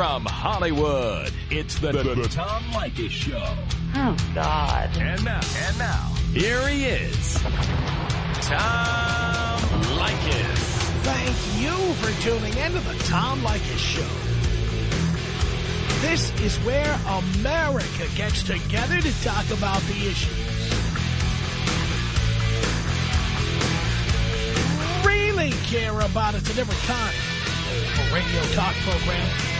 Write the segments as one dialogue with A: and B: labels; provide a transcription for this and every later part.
A: From Hollywood, it's the, the, the Tom Leykis Show.
B: Oh, God.
A: And now, and now, here he is, Tom Leykis.
C: Thank you for tuning in to the Tom Leykis Show. This is where America gets together to talk about the issues. Really care about it's a different kind of radio talk program.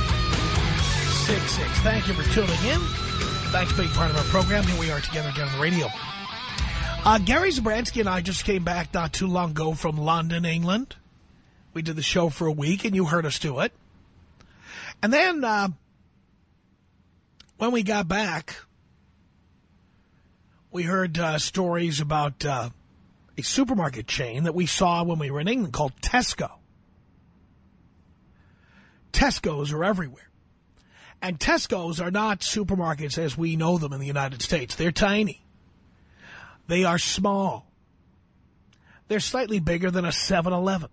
C: 1-800-5800-866. Thank you for tuning in. Thanks for being part of our program. Here we are together again on the radio. Uh, Gary Zabransky and I just came back not too long ago from London, England. We did the show for a week, and you heard us do it. And then uh, when we got back, we heard uh, stories about uh, a supermarket chain that we saw when we were in England called Tesco. Tesco's are everywhere. And Tesco's are not supermarkets as we know them in the United States. They're tiny. They are small. They're slightly bigger than a 7-Eleven.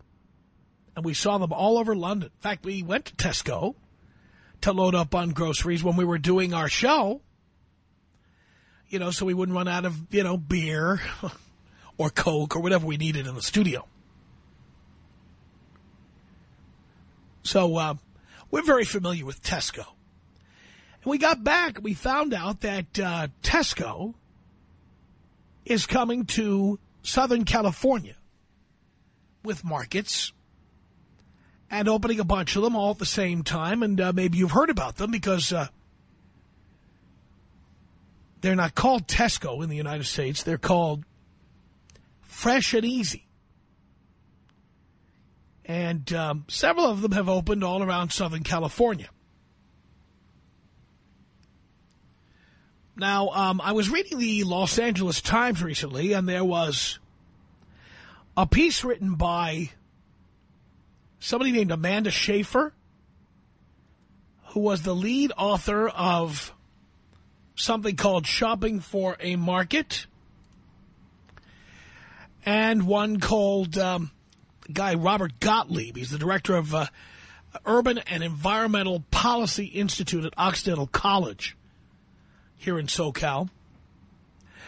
C: And we saw them all over London. In fact, we went to Tesco to load up on groceries when we were doing our show. You know, so we wouldn't run out of, you know, beer or Coke or whatever we needed in the studio. So uh, we're very familiar with Tesco. And we got back, we found out that uh, Tesco is coming to Southern California with markets and opening a bunch of them all at the same time. And uh, maybe you've heard about them because uh, they're not called Tesco in the United States. They're called Fresh and Easy. And um, several of them have opened all around Southern California. Now, um, I was reading the Los Angeles Times recently, and there was a piece written by somebody named Amanda Shaffer, who was the lead author of something called Shopping for a Market, and one called um, guy Robert Gottlieb. He's the director of uh, Urban and Environmental Policy Institute at Occidental College here in SoCal.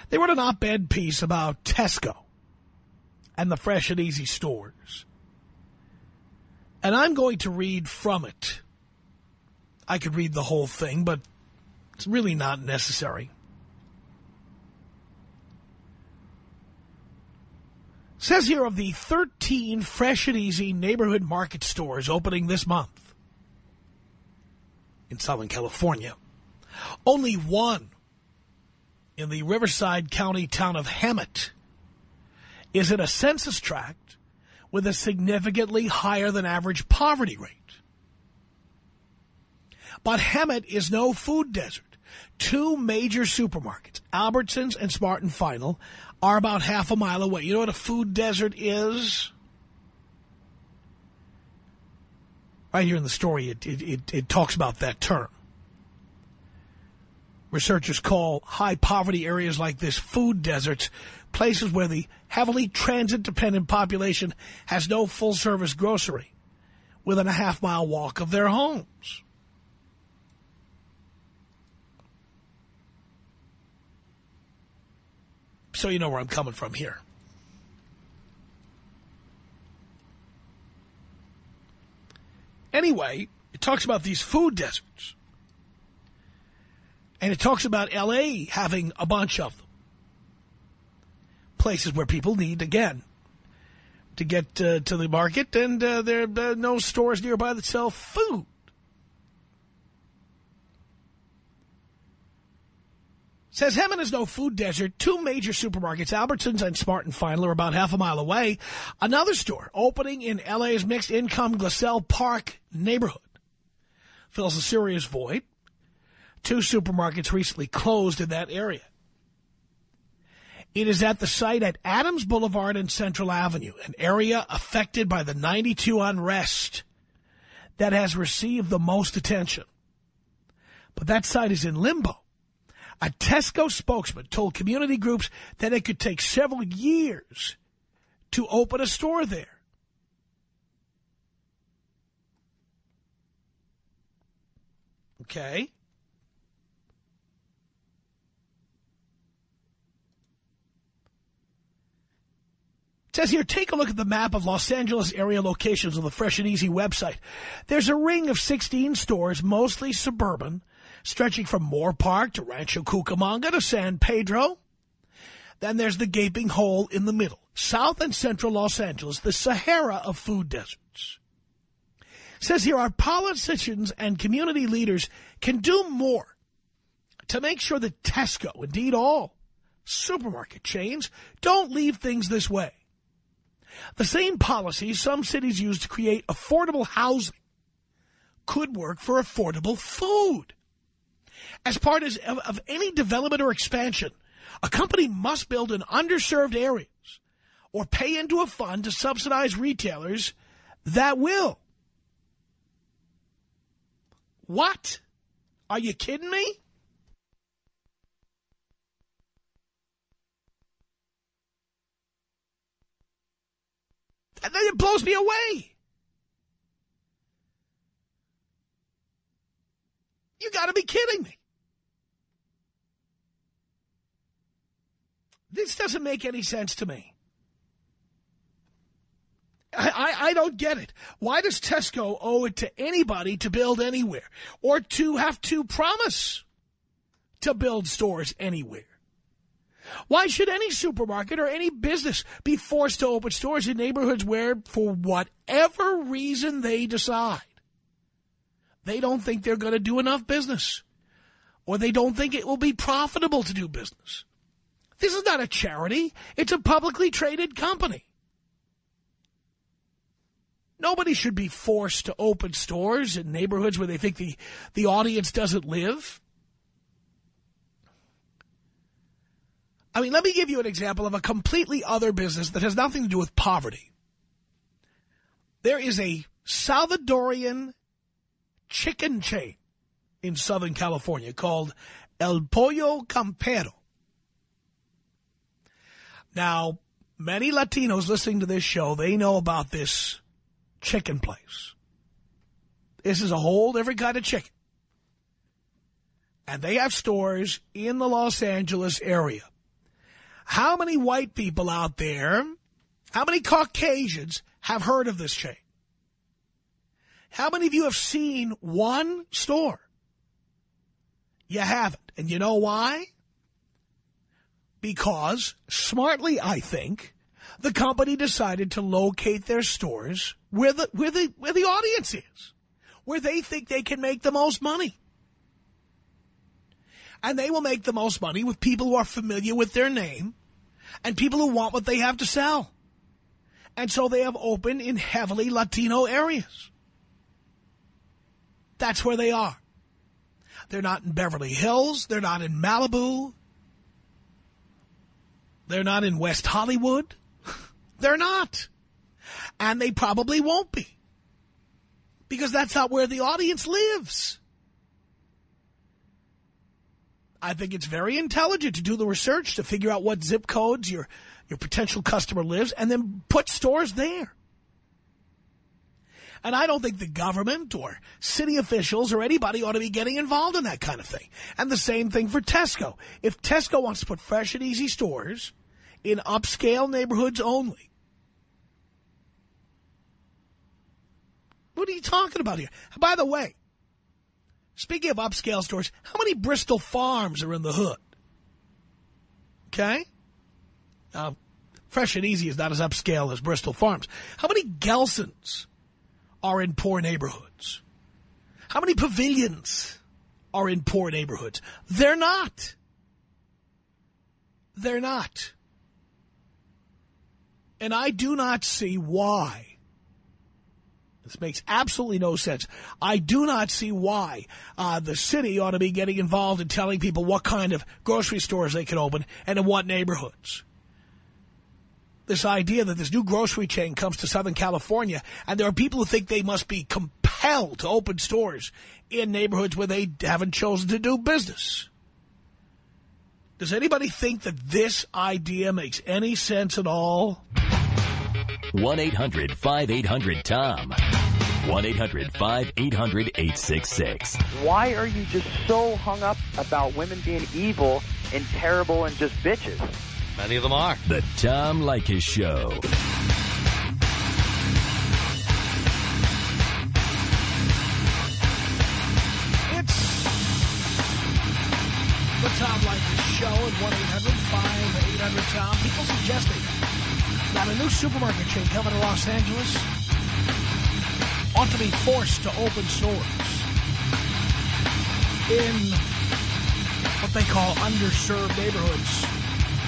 C: They wrote an op-ed piece about Tesco and the Fresh and Easy stores. And I'm going to read from it. I could read the whole thing, but it's really not necessary. Says here of the 13 Fresh and Easy neighborhood market stores opening this month in Southern California. Only one in the Riverside County town of Hemet is in a census tract with a significantly higher than average poverty rate. But Hemet is no food desert. Two major supermarkets, Albertsons and Smart and Final, are about half a mile away. You know what a food desert is? Right here in the story, it, it, it, it talks about that term. Researchers call high poverty areas like this food deserts, places where the heavily transit-dependent population has no full-service grocery within a half-mile walk of their homes. So you know where I'm coming from here. Anyway, it talks about these food deserts. And it talks about L.A. having a bunch of them. Places where people need, again, to get uh, to the market, and uh, there are uh, no stores nearby that sell food. Says Hemet is no food desert. Two major supermarkets, Albertsons and Smart and Final, are about half a mile away. Another store opening in L.A.'s mixed-income Glassell Park neighborhood fills a serious void. Two supermarkets recently closed in that area. It is at the site at Adams Boulevard and Central Avenue, an area affected by the 92 unrest that has received the most attention. But that site is in limbo. A Tesco spokesman told community groups that it could take several years to open a store there. Okay. It says here, take a look at the map of Los Angeles area locations on the Fresh and Easy website. There's a ring of 16 stores, mostly suburban, stretching from Moorpark to Rancho Cucamonga to San Pedro. Then there's the gaping hole in the middle, South and Central Los Angeles, the Sahara of food deserts. It says here, our politicians and community leaders can do more to make sure that Tesco, indeed all supermarket chains, don't leave things this way. The same policies some cities use to create affordable housing could work for affordable food. As part of, of any development or expansion, a company must build in underserved areas or pay into a fund to subsidize retailers that will. What? Are you kidding me? And then it blows me away. You got to be kidding me. This doesn't make any sense to me. I, I, I, don't get it. Why does Tesco owe it to anybody to build anywhere or to have to promise to build stores anywhere? Why should any supermarket or any business be forced to open stores in neighborhoods where, for whatever reason they decide, they don't think they're going to do enough business or they don't think it will be profitable to do business? This is not a charity. It's a publicly traded company. Nobody should be forced to open stores in neighborhoods where they think the, the audience doesn't live. I mean, let me give you an example of a completely other business that has nothing to do with poverty. There is a Salvadorian chicken chain in Southern California called El Pollo Campero. Now, many Latinos listening to this show, they know about this chicken place. This is a whole different kind of chicken. And they have stores in the Los Angeles area. How many white people out there, how many Caucasians have heard of this chain? How many of you have seen one store? You haven't. And you know why? Because, smartly I think, the company decided to locate their stores where the, where the, where the audience is, where they think they can make the most money. And they will make the most money with people who are familiar with their name and people who want what they have to sell. And so they have opened in heavily Latino areas. That's where they are. They're not in Beverly Hills. They're not in Malibu. They're not in West Hollywood. They're not. And they probably won't be. Because that's not where the audience lives. I think it's very intelligent to do the research to figure out what zip codes your, your potential customer lives and then put stores there. And I don't think the government or city officials or anybody ought to be getting involved in that kind of thing. And the same thing for Tesco. If Tesco wants to put fresh and easy stores in upscale neighborhoods only, what are you talking about here? By the way, Speaking of upscale stores, how many Bristol Farms are in the hood? Okay? Now, Fresh and Easy is not as upscale as Bristol Farms. How many Gelsons are in poor neighborhoods? How many pavilions are in poor neighborhoods? They're not. They're not. And I do not see why This makes absolutely no sense. I do not see why uh, the city ought to be getting involved in telling people what kind of grocery stores they can open and in what neighborhoods. This idea that this new grocery chain comes to Southern California and there are people who think they must be compelled to open stores in neighborhoods where they haven't chosen to do business. Does anybody think that this idea makes any sense at all?
A: 1-800-5800-TOM. 1-800-5800-866.
B: Why are you just so hung up about women being evil and terrible and just bitches?
D: Many of them are.
A: The Tom Leykis Show.
C: It's the Tom Leykis Show at 1-800-5800-TOM. People suggesting that a new supermarket chain coming to Los Angeles ought to be forced to open stores in what they call underserved neighborhoods,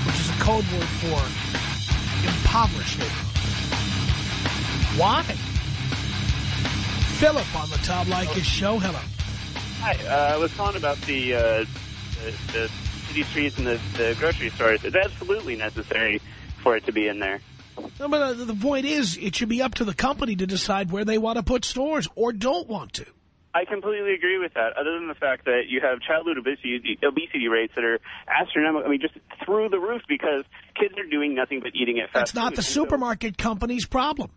C: which is a code word for impoverished neighborhoods. Why? Philip on the Tom Leykis Show. Hello.
E: Hi, uh, I was calling about the, uh, the, the city streets and the, the grocery stores. It's absolutely necessary for it to be in there.
C: No, but uh, the point is, it should be up to the company to decide where they want to put stores or don't want to.
E: I completely agree with that, other than the fact that you have childhood obesity, obesity rates that are astronomical, I mean, just through the roof because kids are doing nothing but eating at fast
C: That's not
E: food.
C: the
E: And so-
C: supermarket company's problem.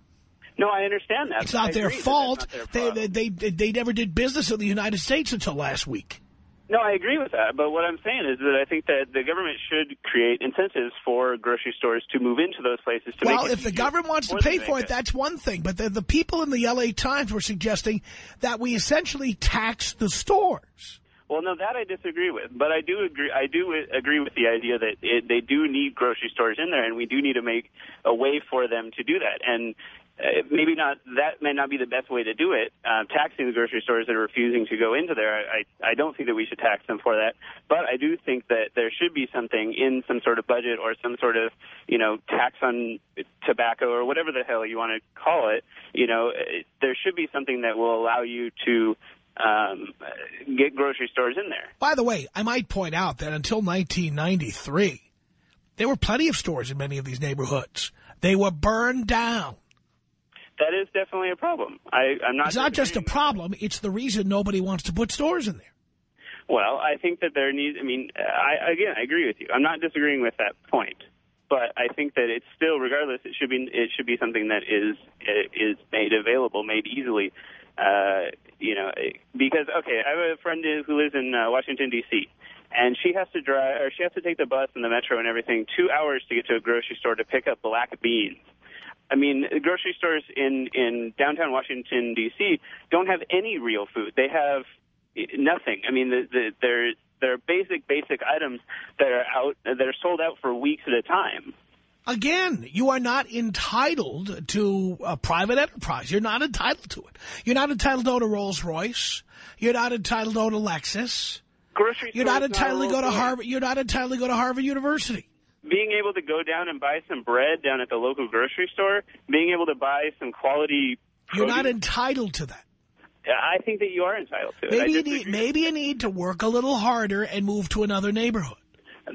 E: no, I understand that.
C: It's not their fault.
E: not their
C: They, they, they, they never did business in the United States until last week.
E: No, I agree with that. But what I'm saying is that I think that the government should create incentives for grocery stores to move into those places. To
C: Well,
E: make it
C: if the government wants to pay for it, that's one thing. But the, the people in the L.A. Times were suggesting that we essentially tax the stores.
E: Well, no, that I disagree with, but I do agree. I do agree with the idea that it, they do need grocery stores in there, and we do need to make a way for them to do that. And uh, maybe not that may not be the best way to do it. Uh, taxing the grocery stores that are refusing to go into there, I I don't think that we should tax them for that. But I do think that there should be something in some sort of budget or some sort of you know tax on tobacco or whatever the hell you want to call it. You know, uh, there should be something that will allow you to um, get grocery stores in there.
C: By the way, I might point out that until 1993, there were plenty of stores in many of these neighborhoods. They were burned down.
E: That is definitely a problem. I, I'm not.
C: It's not just a problem. It's the reason nobody wants to put stores in there.
E: Well, I think that there needs. I mean, I again, I agree with you. I'm not disagreeing with that point, but I think that it's still, regardless, it should be it should be something that is is made available, made easily. Uh, you know, because okay, I have a friend who lives in uh, Washington D.C. and she has to drive or she has to take the bus and the metro and everything two hours to get to a grocery store to pick up black beans. I mean, grocery stores in in downtown Washington D.C. don't have any real food. They have nothing. I mean, the, the, they're they're basic basic items that are out that are sold out for weeks at a time.
C: Again, you are not entitled to a private enterprise. You're not entitled to it. You're not entitled to own a Rolls Royce. You're not entitled to own a Lexus.
E: Grocery
C: You're not entitled to go to Harvard. You're not entitled to go to Harvard University.
E: Being able to go down and buy some bread down at the local grocery store, being able to buy some quality.
C: You're not entitled to that.
E: I think that you are entitled to it.
C: Maybe you need maybe you need to work a little harder and move to another neighborhood.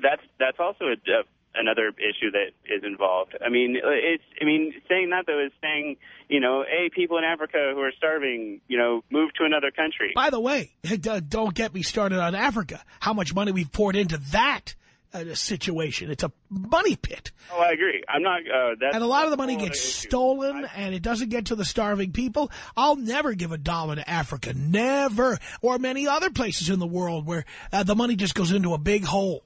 E: that's that's also a, a, another issue that is involved. I mean, it's I mean saying that though is saying you know, hey, people in Africa who are starving, you know, move to another country.
C: By the way, uh, don't get me started on Africa. How much money we've poured into that uh, situation. It's a money pit.
E: Oh, I agree. I'm not. Uh,
C: And a lot of the money gets stolen,
E: I-
C: and it doesn't get to the starving people. I'll never give a dollar to Africa, never, or many other places in the world where uh, the money just goes into a big hole.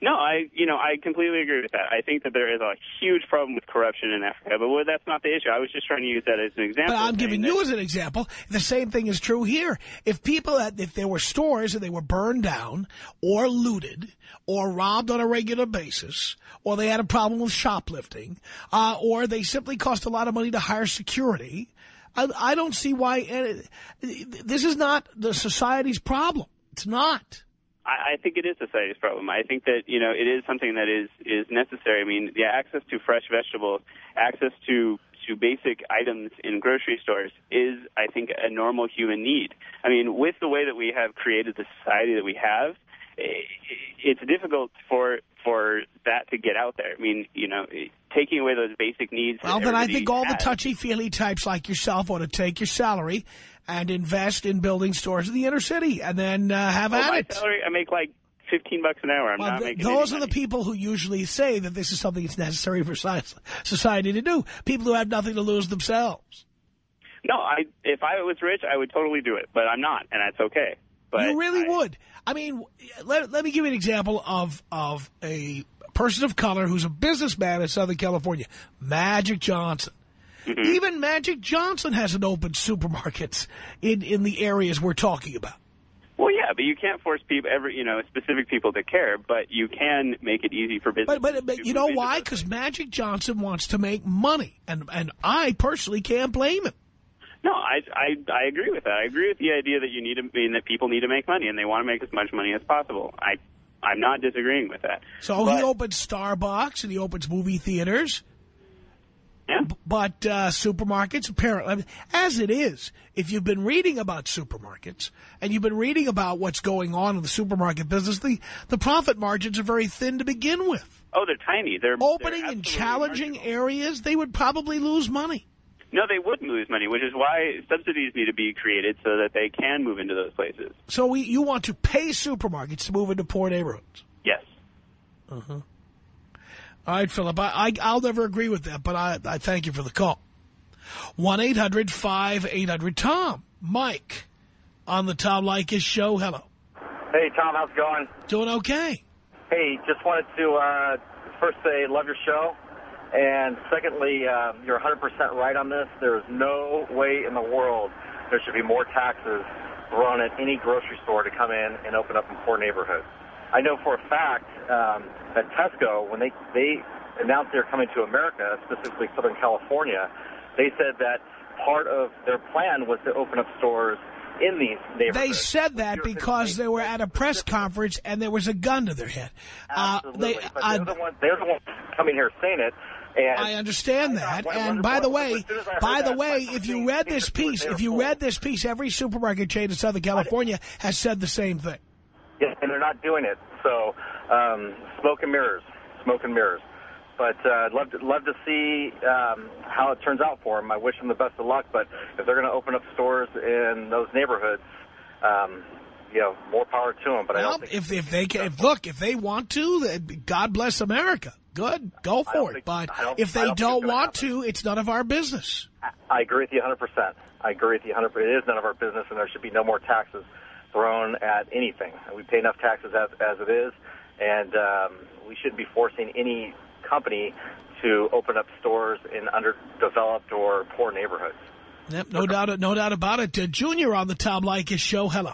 E: No, I you know I completely agree with that. I think that there is a huge problem with corruption in Africa, but well, that's not the issue. I was just trying to use that as an example.
C: But I'm giving you as an example. The same thing is true here. If people, had, if there were stores and they were burned down or looted or robbed on a regular basis, or they had a problem with shoplifting, uh, or they simply cost a lot of money to hire security, I, I don't see why. Uh, this is not the society's problem. It's not.
E: I, I think it is society's problem. I think that you know it is something that is is necessary. I mean, yeah, access to fresh vegetables, access to to basic items in grocery stores is, I think, a normal human need. I mean, with the way that we have created the society that we have, it's difficult for for that to get out there. I mean, you know, taking away those basic needs.
C: Well, then I think all
E: has.
C: the touchy-feely types like yourself ought to take your salary and invest in building stores in the inner city, and then uh, have
E: well,
C: at
E: my
C: it.
E: salary, I make like 15 bucks an hour. I'm
C: well,
E: not making
C: Those are the people who usually say that this is something that's necessary for society to do. People who have nothing to lose themselves.
E: No, I if I was rich, I would totally do it, but I'm not, and that's okay. But
C: you really
E: I,
C: would. I mean, let, let me give you an example of, of a person of color who's a businessman in Southern California, Magic Johnson.
E: Mm-hmm.
C: Even Magic Johnson hasn't opened supermarkets in, in the areas we're talking about.
E: Well, yeah, but you can't force people, every you know, specific people to care, but you can make it easy for business.
C: But but, but you know why? Because Magic Johnson wants to make money, and and I personally can't blame him.
E: No, I, I I agree with that. I agree with the idea that you need to mean that people need to make money and they want to make as much money as possible. I I'm not disagreeing with that.
C: So
E: but,
C: he opens Starbucks and he opens movie theaters.
E: Yeah.
C: But uh, supermarkets, apparently, as it is, if you've been reading about supermarkets and you've been reading about what's going on in the supermarket business, the, the profit margins are very thin to begin with.
E: Oh, they're tiny. They're
C: Opening
E: they're
C: in challenging
E: marginal.
C: areas, they would probably lose money.
E: No, they would lose money, which is why subsidies need to be created so that they can move into those places.
C: So we, you want to pay supermarkets to move into poor neighborhoods.
E: Yes.
C: All right, Philip, I, I, I'll never agree with that, but I, I thank you for the call. 1-800-5800-TOM. Mike on the Tom Leykis show. Hello.
D: Hey, Tom, how's it going?
C: Doing okay.
D: Hey, just wanted to uh, first say love your show. And secondly, uh, you're 100% right on this. There is no way in the world there should be more taxes thrown at any grocery store to come in and open up in poor neighborhoods. I know for a fact um, that Tesco, when they, they announced they're coming to America, specifically Southern California, they said that part of their plan was to open up stores in these neighborhoods.
C: They said that because they were at a press conference and there was a gun to their head. Uh,
D: Absolutely.
C: they,
D: but
C: uh,
D: they're, the ones, they're the ones coming here saying it. And
C: I understand that.
D: When-
C: And by the way,
D: as soon as I heard
C: by the
D: that,
C: way, if you read this piece, if you read this piece, every supermarket chain in Southern California has said the same thing.
D: Yeah, and they're not doing it. So, um, smoke and mirrors, smoke and mirrors. But uh, I'd love to love to see um, how it turns out for them. I wish them the best of luck. But if they're going to open up stores in those neighborhoods, um, you know, more power to them. But I don't think
C: if if they can, if, look, if they want to, then God bless America. Good, go for it.
D: think-
C: But if they
D: don't
C: don't want
D: happen.
C: to, it's none of our business.
D: I agree with you 100%. I agree with you 100. It is none of our business, and there should be no more taxes thrown at anything. We pay enough taxes as, as it is, and um, we shouldn't be forcing any company to open up stores in underdeveloped or poor neighborhoods.
C: Yep, no doubt, no doubt about it. Uh, Junior on the Tom Leykis show. Hello.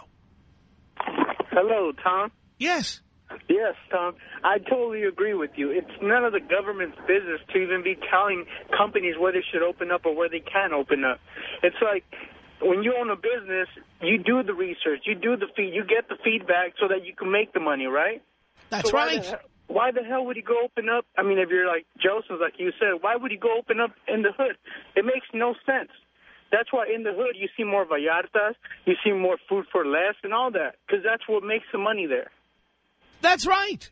F: Hello, Tom.
C: Yes.
F: Yes, Tom. I totally agree with you. It's none of the government's business to even be telling companies where they should open up or where they can open up. It's like when you own a business, you do the research, you do the feed, you get the feedback so that you can make the money, right?
C: That's
F: So why
C: right.
F: the Why the hell would he go open up? I mean, if you're like Joseph, like you said, why would he go open up in the hood? It makes no sense. That's why in the hood you see more Vallartas, you see more food for less and all that, because that's what makes the money there.
C: That's right.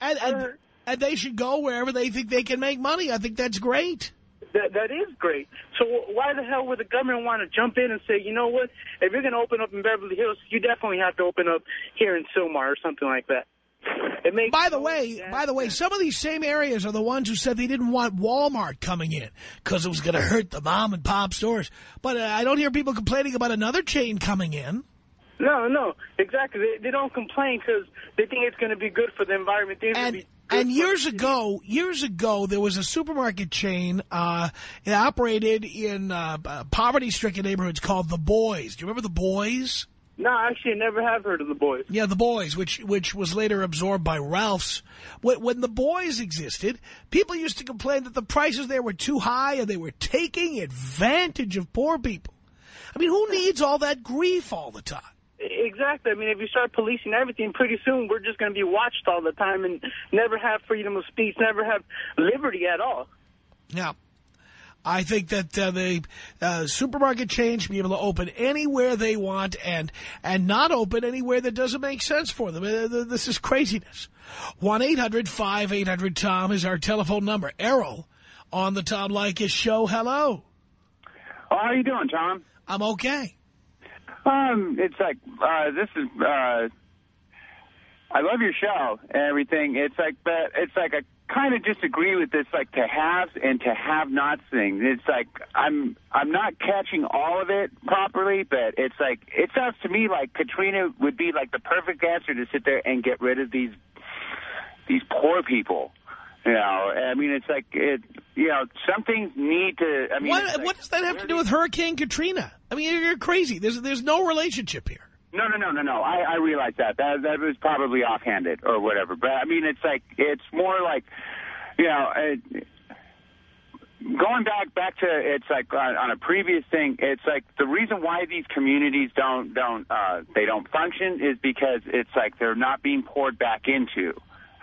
C: And, and,
F: Uh,
C: and they should go wherever they think they can make money. I think that's great.
F: That that is great. So why the hell would the government want to jump in and say, you know what? If you're going to open up in Beverly Hills, you definitely have to open up here in Sylmar or something like that. It makes
C: By the way,
F: damn
C: by the way, some of these same areas are the ones who said they didn't want Walmart coming in because it was going to hurt the mom and pop stores. But uh, I don't hear people complaining about another chain coming in.
F: No, no, exactly. They, they don't complain because they think it's going to be good for the environment. They think
C: And
F: be
C: and years ago, years ago, there was a supermarket chain. Uh, it operated in uh, uh, poverty-stricken neighborhoods called the Boys. Do you remember the Boys?
F: No, actually, I never have heard of the boys.
C: Yeah, the Boys, which which was later absorbed by Ralph's. When, when the Boys existed, people used to complain that the prices there were too high and they were taking advantage of poor people. I mean, who needs all that grief all the time?
F: Exactly. I mean, if you start policing everything, pretty soon we're just going to be watched all the time and never have freedom of speech, never have liberty at all.
C: Now, I think that uh, the uh, supermarket chain should be able to open anywhere they want and and not open anywhere that doesn't make sense for them. Uh, this is craziness. 1-800-5800-TOM is our telephone number. Errol on the Tom Leykis show. Hello.
G: Oh, how are you doing, Tom?
C: I'm okay.
G: Um, it's like, uh, this is, uh, I love your show and everything. It's like, but it's like I kind of disagree with this, like to have and to have not thing. It's like I'm I'm not catching all of it properly, but it's like it sounds to me like Katrina would be like the perfect answer to sit there and get rid of these these poor people. You know, I mean, it's like, it, you know, some things need to, I mean...
C: What,
G: like,
C: what does that have to do with Hurricane Katrina? I mean, you're crazy. There's there's no relationship here.
G: No, no, no, no, no. I, I realize that. That that was probably offhanded or whatever. But, I mean, it's like, it's more like, you know... It, going back back to it's like on, on a previous thing it's like the reason why these communities don't don't uh they don't function is because it's like they're not being poured back into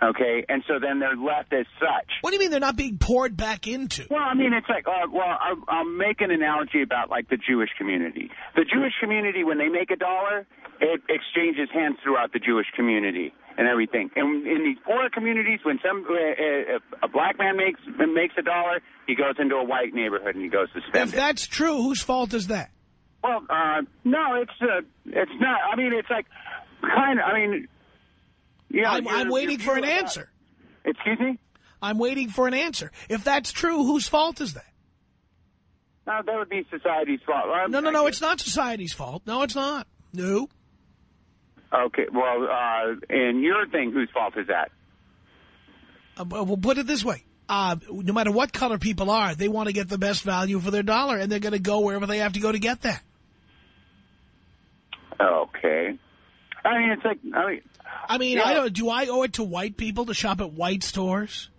G: Okay, and so then they're left as such.
C: What do you mean they're not being poured back into?
G: Well, I mean, it's like, uh, well, I'll, I'll make an analogy about, like, the Jewish community. The Jewish community, when they make a dollar, it exchanges hands throughout the Jewish community and everything. And in these poorer communities, when some uh, a black man makes makes a dollar, he goes into a white neighborhood and he goes to spend
C: If that's true, whose fault is that?
G: Well, uh, no, it's uh, it's not. I mean, it's like kind of. I mean, yeah,
C: I'm, I'm waiting for an answer.
G: Excuse me?
C: I'm waiting for an answer. If that's true, whose fault is that?
G: No, that would be society's fault. I'm,
C: no, no, no, it's not society's fault. No, it's not. No.
G: Okay, well, uh, and your thing, whose fault is that?
C: Uh, we'll put it this way. Uh, no matter what color people are, they want to get the best value for their dollar, and they're going to go wherever they have to go to get that.
G: Okay. I mean, it's like, I mean...
C: I mean, yeah. I don't, do I owe it to white people to shop at white stores?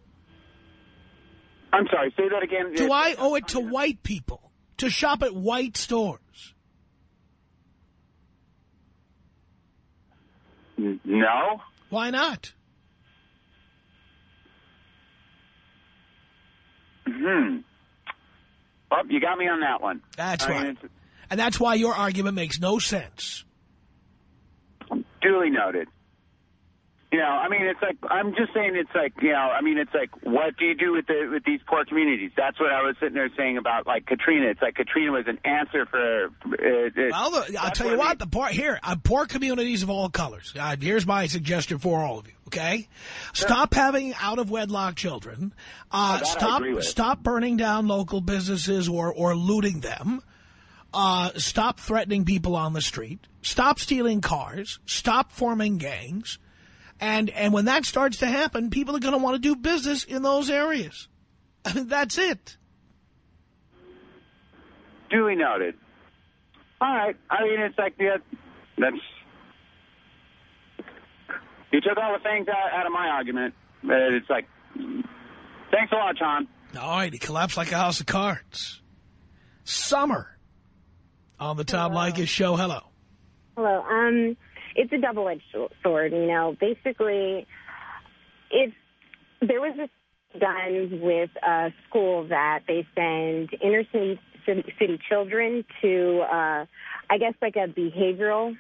G: I'm sorry, say that again.
C: Do I owe it to white people to shop at white stores?
G: No.
C: Why not?
G: Hmm. Well, you got me on that one.
C: That's I right. Mean, and that's why your argument makes no sense.
G: Duly noted. You know, I mean, it's like, I'm just saying it's like, you know, I mean, it's like, what do you do with the with these poor communities? That's what I was sitting there saying about, like, Katrina. It's like Katrina was an answer for... Uh,
C: well, the, I'll tell you what, the poor, here, uh, poor communities of all colors. Uh, here's my suggestion for all of you, okay? Sure. Stop having out-of-wedlock children. Uh, oh, stop stop burning down local businesses or, or looting them. Uh, stop threatening people on the street. Stop stealing cars. Stop forming gangs. And, and when that starts to happen, people are going to want to do business in those areas. I mean, that's it.
G: Duly noted. All right. I mean, it's like, yeah, that's... You took all the things out, out of my argument. But It's like, thanks a lot, Tom.
C: All right, he collapsed like a house of cards. Summer on the Tom Leykis show. Hello.
H: Hello. Um, it's a double-edged sword. You know, basically, it's there was this done with a school that they send inner city, city children to, uh, I guess, like a behavioral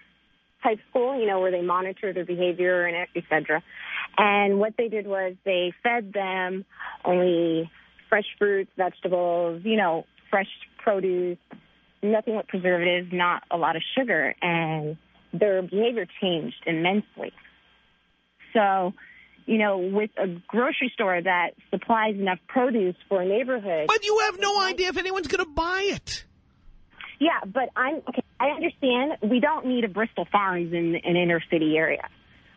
H: type school, you know, where they monitor their behavior and et cetera. And what they did was they fed them only fresh fruits, vegetables, you know, fresh produce, nothing with preservatives, not a lot of sugar. And their behavior changed immensely. So, you know, with a grocery store that supplies enough produce for a neighborhood.
C: But you have no idea if anyone's going to buy it.
H: Yeah, but I'm okay, I understand we don't need a Bristol Farms in an inner city area.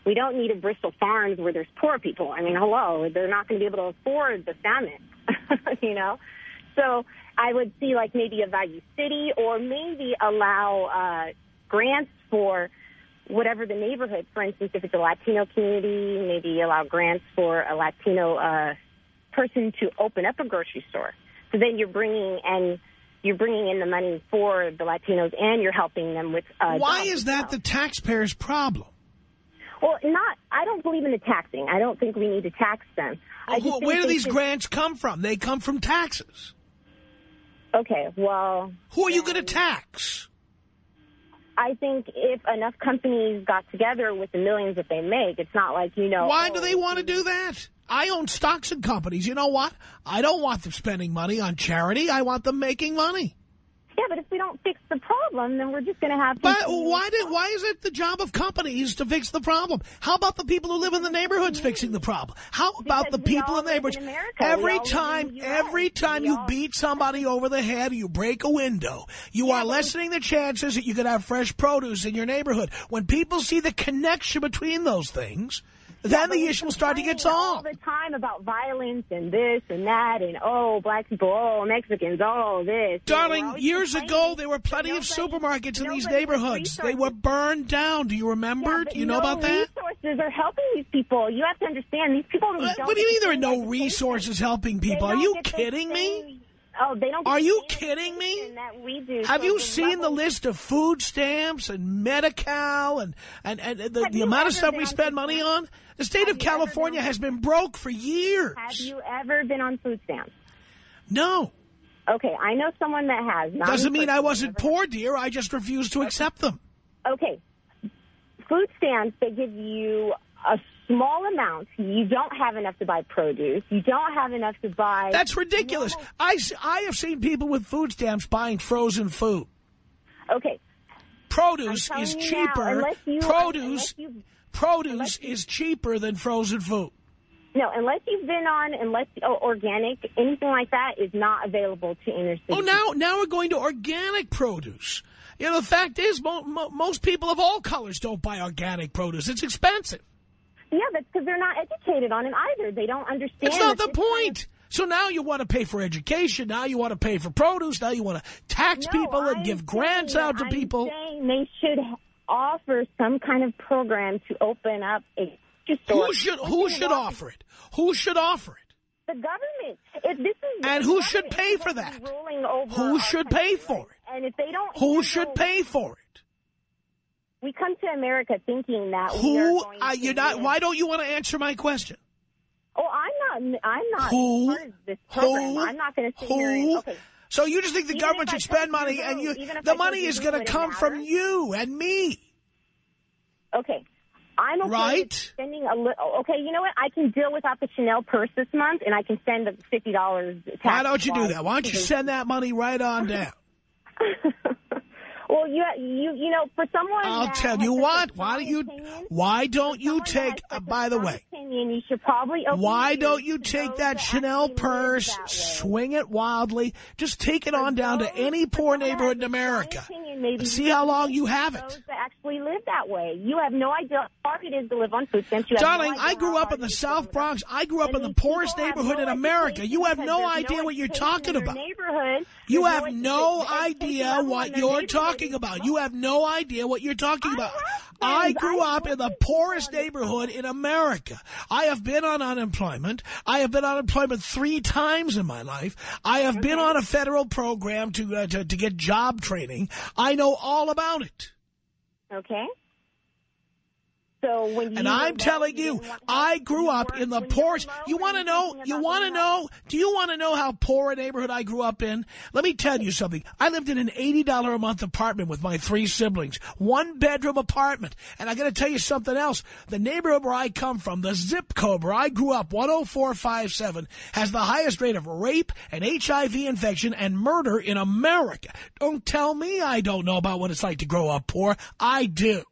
H: We don't need a Bristol Farms where there's poor people. I mean, hello, they're not going to be able to afford the salmon, you know? So I would see like maybe a Value City or maybe allow uh, grants for whatever the neighborhood. For instance, if it's a Latino community, maybe allow grants for a Latino uh, person to open up a grocery store. So then you're bringing and you're bringing in the money for the Latinos and you're helping them with. Uh,
C: Why is that the taxpayer's problem?
H: Well, not. I don't believe in the taxing. I don't think we need to tax them.
C: Well, where do these grants come from? They come from taxes.
H: Okay, well,
C: Who are you going to tax?
H: I think if enough companies got together with the millions that they make, it's not like, you know...
C: Why
H: oh,
C: do they want to do that? I own stocks in companies. You know what? I don't want them spending money on charity. I want them making money.
H: Yeah, but if we don't fix the problem, then we're just going to have...
C: But why did why is it the job of companies to fix the problem? How about the people who live in the neighborhoods fixing the problem? How about the
H: Because
C: people in the
H: in
C: neighborhoods?
H: America.
C: Every
H: in
C: time, every time
H: We
C: you
H: all-
C: beat somebody over the head, you break a window, you are lessening the chances that you could have fresh produce in your neighborhood. When people see the connection between those things, then the issue will start to get
H: solved. all the time about violence and this and that and oh black people, oh Mexicans, oh this. Know,
C: Darling, years ago, there were plenty
H: but
C: of supermarkets in these
H: nobody
C: neighborhoods. They were burned down. Do you remember?
H: Yeah,
C: do you know
H: no
C: about that?
H: resources are helping these people. You have to understand these people. Don't
C: what do you mean there are no resources helping people? Are you kidding me?
H: Oh, they don't.
C: Are you kidding me?
H: That we do.
C: Have
H: So
C: you seen the list of food stamps and Medi-Cal and, and, and the, the amount of stuff we spend money on? The state
H: Have
C: of California has been broke for years.
H: Have you ever been on food stamps?
C: No.
H: Okay, I know someone that has. Not
C: Doesn't mean I wasn't poor, dear. I just refused to accept them.
H: okay, food stamps, they give you a small amount. You don't have enough to buy produce. You don't have enough to buy...
C: That's ridiculous.
H: normal-
C: I, I have seen people with food stamps buying frozen food.
H: Okay,
C: Produce is
H: now,
C: cheaper.
H: unless you-
C: Produce,
H: you-
C: produce
H: you-
C: is cheaper than frozen food.
H: no, unless you've been on, unless oh, organic, anything like that is not available to inner city.
C: Oh, now now we're going to organic produce. You know, the fact is, mo mo most people of all colors don't buy organic produce. It's expensive.
H: Yeah, that's because they're not educated on it either. They don't understand.
C: It's not the point. So now you want to pay for education. Now you want to pay for produce. Now you want to tax
H: of-
C: people and
H: I'm
C: give grants out to people.
H: I'm saying they should offer some kind of program to open up a store.
C: Who should who should offer it? Who should offer it?
H: The government. If this is
C: And who should pay for
H: supposed to be
C: that? Who should pay for it?
H: And if they don't,
C: Who should pay for it?
H: We come to America thinking that we are
C: Who?
H: going
C: Uh, you're not. Why don't you want to answer my question?
H: Oh, I'm not. I'm not
C: Who?
H: part of this program.
C: Who?
H: I'm not going to sit here and
C: Who?
H: okay.
C: So you just think the
H: Even
C: government should spend money, and you the money is going to come from you and me.
H: Okay. I'm okay
C: Right?
H: spending a little. Okay, you know what? I can deal without the Chanel purse this month, and I can send the fifty dollars.
C: Why don't you do that? Why don't you send that money right on down?
H: well, you you you know, for someone.
C: I'll tell you what. Why don't you?
H: Opinion,
C: Why don't you take? Uh, by the way,
H: opinion, you should probably.
C: why don't you take that Chanel purse,
H: that
C: swing it wildly, just take it on down to any poor neighborhood in
H: has a strong
C: America.
H: opinion, maybe
C: and see how long you have it.
H: that actually live that way. You have no idea how hard it is to live on food stamps. You have no
C: Darling, I grew up in the
H: it is to
C: South Bronx. I grew up
H: And
C: in the poorest neighborhood
H: no
C: in America. You have no idea what you're talking about.
H: Neighborhood.
C: You have no idea what you're
H: neighborhood
C: talking about. You have no idea what you're talking
H: I
C: about. I grew
H: I
C: up in the
H: work with people
C: poorest neighborhood in America. I have been on unemployment. I have been on unemployment three times in my life. I have been on a federal program to, uh, to to get job training. I know all about it.
H: Okay. So when you
C: And I'm telling you,
H: didn't want help.
C: I grew up in the poorest. You want to know? You want to know? Do you want to know how poor a neighborhood I grew up in? Let me tell you something. I lived in an $80 a month apartment with my three siblings. One bedroom apartment. And I got to tell you something else. The neighborhood where I come from, the zip code where I grew up, 10457, has the highest rate of rape and HIV infection and murder in America. Don't tell me I don't know about what it's like to grow up poor. I do.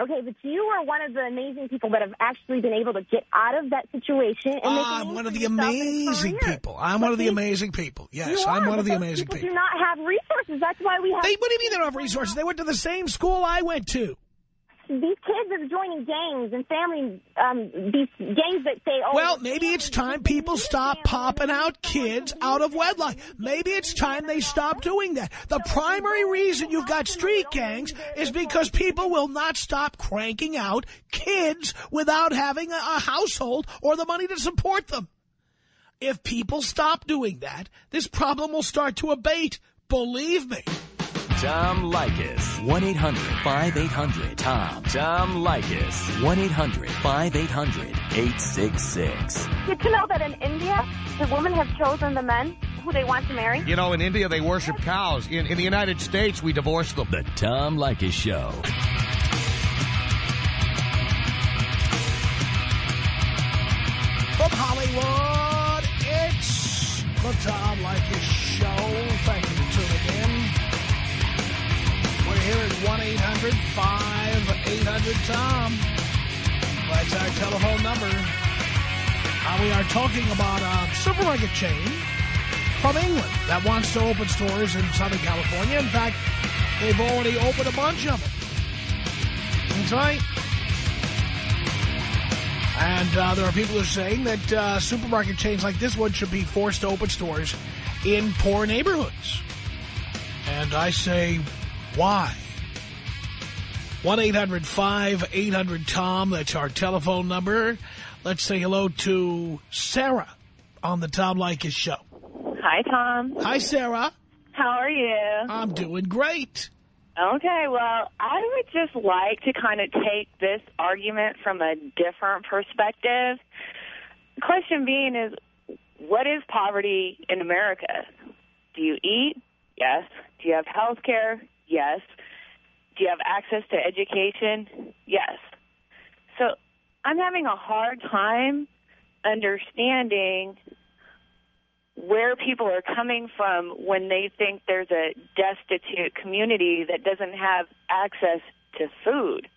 H: Okay, but you are one of the amazing people that have actually been able to get out of that situation and
C: I'm one of the
H: yourself in a
C: amazing people. I'm
H: But
C: one of the amazing people. Yes,
H: you
C: I'm one of the amazing
H: people.
C: people.
H: do not have resources. That's why we have.
C: They, what do you mean they don't have resources? They went to the same school I went to.
H: These kids are joining gangs and family, um, these gangs that say, oh.
C: Well, maybe it's time people stop popping out kids out of wedlock. Maybe it's time they stop doing that. The primary reason you've got street gangs is because people will not stop cranking out kids without having a, a household or the money to support them. If people stop doing that, this problem will start to abate. Believe me.
A: Tom Leykis. 1-800-5800-TOM. Tom Leykis. 1-800-5800-866.
H: Did you know that in India, the women have chosen the men
I: who they want to marry?
J: You know, in India, they worship cows. In, in the United States, we divorce them.
A: The Tom Leykis Show.
C: From Hollywood, it's the Tom Leykis Show. Thank you here at 1-800-5800-TOM. That's our telephone number. Uh, we are talking about a supermarket chain from England that wants to open stores in Southern California. In fact, they've already opened a bunch of them. That's right. And uh, there are people who are saying that uh, supermarket chains like this one should be forced to open stores in poor neighborhoods. And I say, why? 1-800-5800-TOM. That's our telephone number. Let's say hello to Sarah on the Tom Leykis show.
K: Hi, Tom.
C: Hi, Sarah.
K: How are you?
C: I'm doing great.
K: Okay, well, I would just like to kind of take this argument from a different perspective. Question being is, what is poverty in America? Do you eat? Yes. Do you have health care? Yes. Do you have access to education? Yes. So I'm having a hard time understanding where people are coming from when they think there's a destitute community that doesn't have access to food.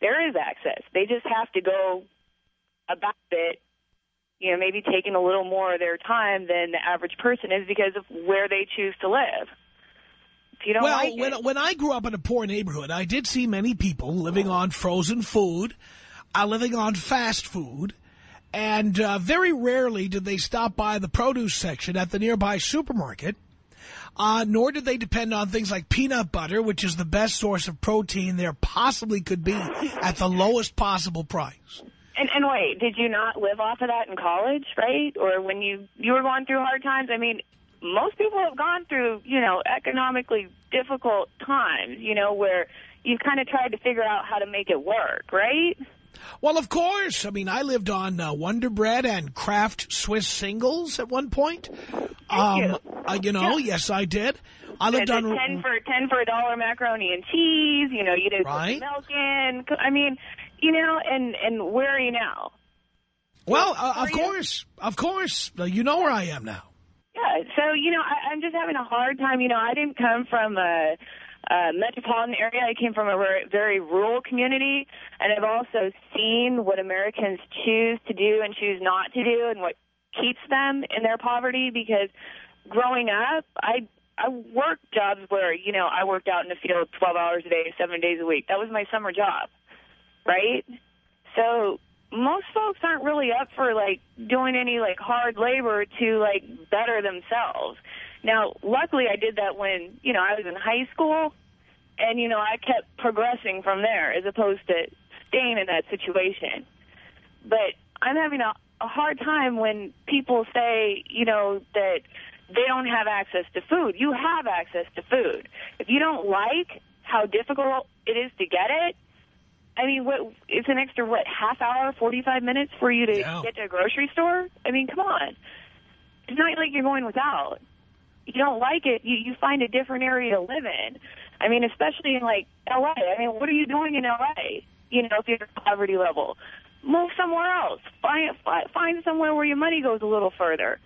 K: There is access. They just have to go about it, you know, maybe taking a little more of their time than the average person is because of where they choose to live. If you don't
C: well,
K: like
C: when,
K: it,
C: when I grew up in a poor neighborhood, I did see many people living on frozen food, uh, living on fast food, and uh, very rarely did they stop by the produce section at the nearby supermarket, uh, nor did they depend on things like peanut butter, which is the best source of protein there possibly could be at the lowest possible price.
K: And, and wait, did you not live off of that in college, right? Or when you you were going through hard times? I mean, most people have gone through, you know, economically difficult times, you know, where you've kind of tried to figure out how to make it work, right?
C: Well, of course. I mean, I lived on uh, Wonder Bread and Kraft Swiss singles at one point. um,
K: you.
C: Uh, you know, yes, I did. I lived on...
K: ten for ten for a dollar macaroni and cheese. You know, you did
C: Right.
K: milk in. I mean, you know, and and where are you now?
C: Well, uh, of
K: you?
C: course, of course. Uh, You know where I am now.
K: Yeah, so you know, I, I'm just having a hard time. You know, I didn't come from a, a metropolitan area. I came from a very, rural community, and I've also seen what Americans choose to do and choose not to do, and what keeps them in their poverty. Because growing up, I I worked jobs where you know I worked out in the field 12 hours a day, seven days a week. That was my summer job, right? So most folks aren't really up for like doing any like hard labor to like better themselves. Now, luckily I did that when, you know, I was in high school and you know, I kept progressing from there as opposed to staying in that situation. But I'm having a, a hard time when people say, you know, that they don't have access to food. You have access to food. If you don't like how difficult it is to get it, I mean, what, it's an extra, what, half hour, 45 minutes for you to
C: Yeah.
K: get to a grocery store? I mean, come on. It's not like you're going without. You don't like it, you, you find a different area to live in. I mean, especially in, like, L.A. I mean, what are you doing in L.A., you know, if you're at poverty level? Move somewhere else. Find, fi- find somewhere where your money goes a little further.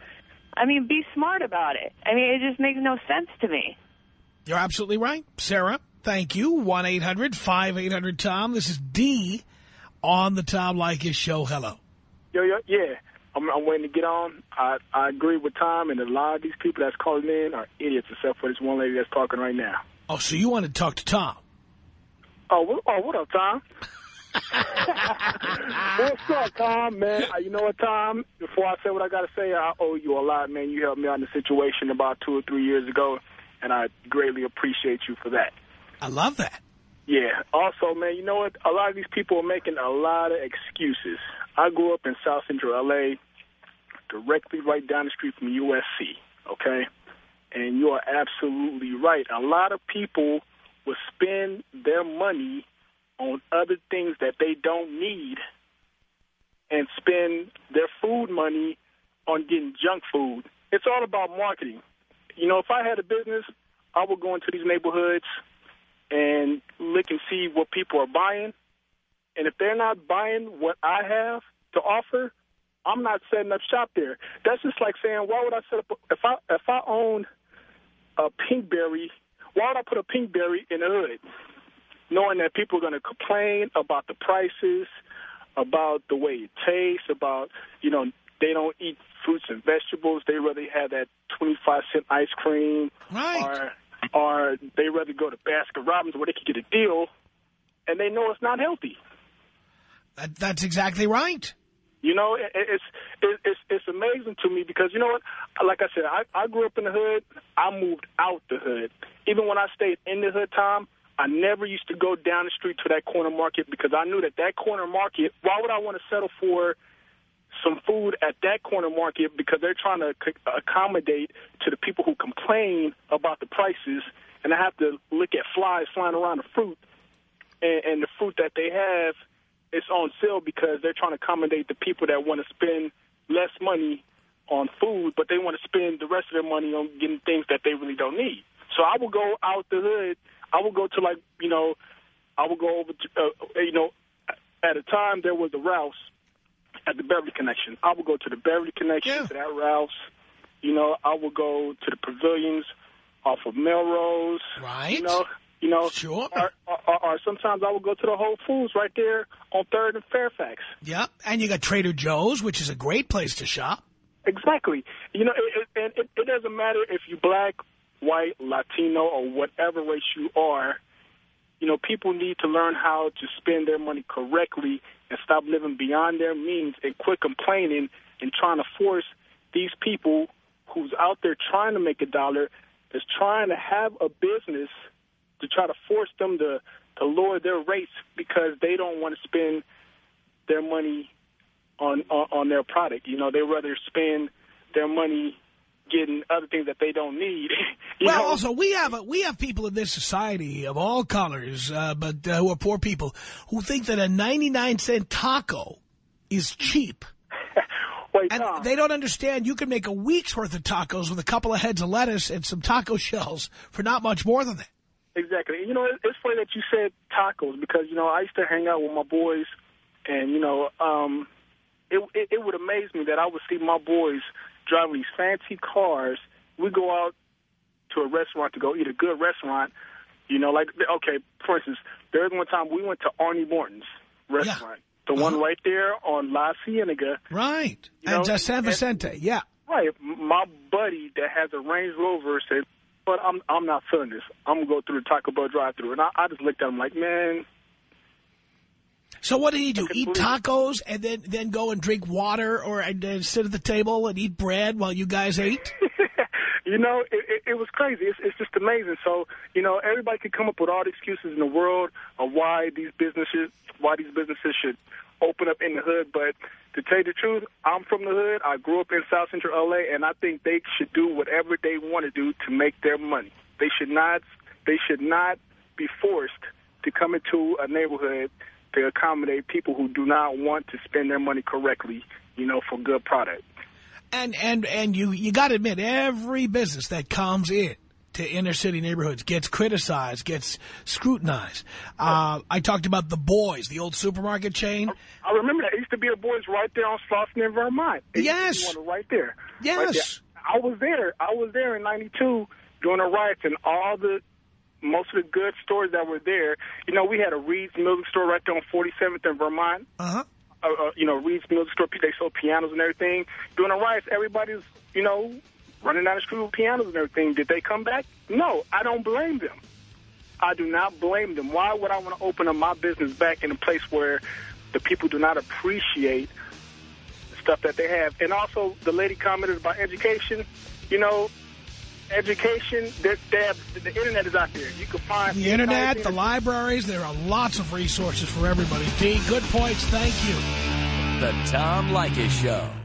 K: I mean, be smart about it. I mean, it just makes no sense to me.
C: You're absolutely right. Sarah, thank you. 1-800-5800-TOM. This is D on the Tom Leykis show. Hello.
L: Yo, yo, yeah. I'm, I'm waiting to get on. I, I agree with Tom, and a lot of these people that's calling in are idiots, except for this one lady that's talking right now.
C: Oh, so you want to talk to Tom?
L: Oh, what, oh, what up, Tom? What's up, Tom, man? Uh, you know what, Tom? Before I say what I got to say, I owe you a lot, man. You helped me out in a situation about two or three years ago, and I greatly appreciate you for that.
C: I love that.
L: Yeah. Also, man, you know what? A lot of these people are making a lot of excuses. I grew up in South Central L.A., directly right down the street from USC, okay? And you are absolutely right. A lot of people will spend their money on other things that they don't need and spend their food money on getting junk food it's all about marketing. You know, if I had a business, I would go into these neighborhoods and look and see what people are buying. And if they're not buying what I have to offer, I'm not setting up shop there. That's just like saying, why would I set up if I if I own a pinkberry? Why would I put a pinkberry in the hood, knowing that people are going to complain about the prices, about the way it tastes, about you know they don't eat fruits and vegetables. They rather have that 25 cent ice cream,
C: right?
L: Or or they rather go to Baskin Robbins where they can get a deal, and they know it's not healthy.
C: That, that's exactly right.
L: You know, it, it's it, it's it's amazing to me because you know what? Like I said, I, I grew up in the hood. I moved out the hood. Even when I stayed in the hood, Tom, I never used to go down the street to that corner market because I knew that that corner market. Why would I want to settle for some food at that corner market because they're trying to accommodate to the people who complain about the prices, and I have to look at flies flying around the fruit, and, and the fruit that they have is on sale because they're trying to accommodate the people that want to spend less money on food, but they want to spend the rest of their money on getting things that they really don't need. So I will go out the hood. I will go to like you know, I will go over to uh, you know, at a time there was a Rouse at the Beverly Connection. I will go to the Beverly Connection, yeah. to that Ralph's. You know, I will go to the pavilions off of Melrose.
C: Right.
L: You know, you know,
C: sure.
L: Or, or, or, sometimes I will go to the Whole Foods right there on 3rd and Fairfax.
C: Yeah, and you got Trader Joe's, which is a great place to shop.
L: Exactly. You know, it, it, it, it doesn't matter if you're black, white, Latino, or whatever race you are. You know, people need to learn how to spend their money correctly and stop living beyond their means and quit complaining and trying to force these people who's out there trying to make a dollar, is trying to have a business to try to force them to, to lower their rates because they don't want to spend their money on, on, on their product. You know, they rather spend their money getting other things that they don't need.
C: well,
L: know?
C: also we have a, we have people in this society of all colors, uh, but uh, who are poor people who think that a 99 cent taco is cheap.
L: Wait,
C: and
L: Tom.
C: they don't understand you can make a week's worth of tacos with a couple of heads of lettuce and some taco shells for not much more than that.
L: Exactly. You know, it's funny that you said tacos because, you know, I used to hang out with my boys and, you know, um, it, it, it would amaze me that I would see my boys driving these fancy cars. We go out to a restaurant to go eat a good restaurant. You know, like, okay, for instance, there was one time we went to Arnie Morton's restaurant.
C: Yeah.
L: The
C: uh -huh.
L: one right there on La Cienega.
C: Right.
L: You
C: and uh, San Vicente,
L: and,
C: yeah.
L: Right. My buddy that has a Range Rover said, but I'm I'm not feeling this. I'm going to go through the Taco Bell drive-through. And I, I just looked at him like, man,
C: so what did he do? Eat tacos and then then go and drink water or and, uh, sit at the table and eat bread while you guys ate?
L: you know, it, it, it was crazy. It's, it's just amazing. So, you know, everybody could come up with all the excuses in the world of why these businesses why these businesses should open up in the hood. But to tell you the truth, I'm from the hood. I grew up in South Central L.A., and I think they should do whatever they want to do to make their money. They should not. They should not be forced to come into a neighborhood to accommodate people who do not want to spend their money correctly, you know, for good product.
C: And and and you you got to admit, every business that comes in to inner city neighborhoods gets criticized, gets scrutinized. Uh, I talked about the Boys, the old supermarket chain.
L: I remember that. It used to be a Boys right there on Slauson in Vermont. It
C: yes.
L: right there.
C: Yes.
L: Right there. I was there. I was there in 92 during the riots and all the most of the good stores that were there. You know, we had a Reed's Music Store right there on 47th in Vermont.
C: Uh-huh.
L: Uh, uh, you know, Reed's Music Store, they sold pianos and everything. During the riots, everybody's, you know, running down the street with pianos and everything. Did they come back? No, I don't blame them. I do not blame them. Why would I want to open up my business back in a place where the people do not appreciate the stuff that they have? And also, the lady commented about education. You know, education, they, they have, the internet is out there. You can find...
C: The internet, the libraries, there are lots of resources for everybody. D, good points. Thank you.
A: The Tom Leykis Show.